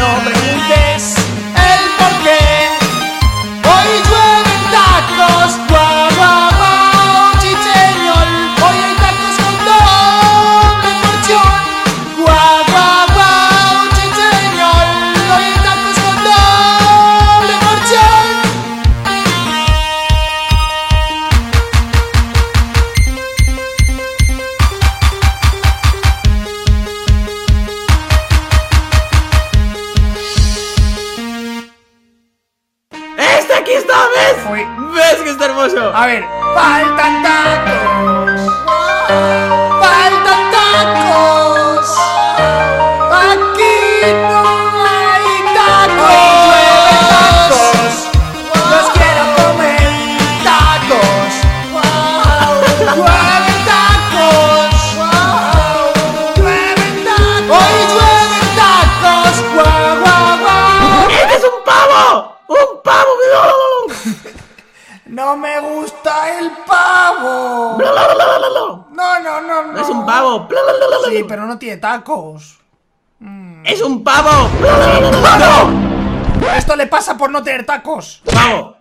nombre. aquí está, ¿ves? Fue... ¿Ves que está hermoso? A ver, faltan tantas. No me gusta el pavo. No, no, no, no. ¡Es un pavo! Sí, pero no tiene tacos. ¡Es un pavo! Esto le pasa por no tener tacos. ¡Pavo!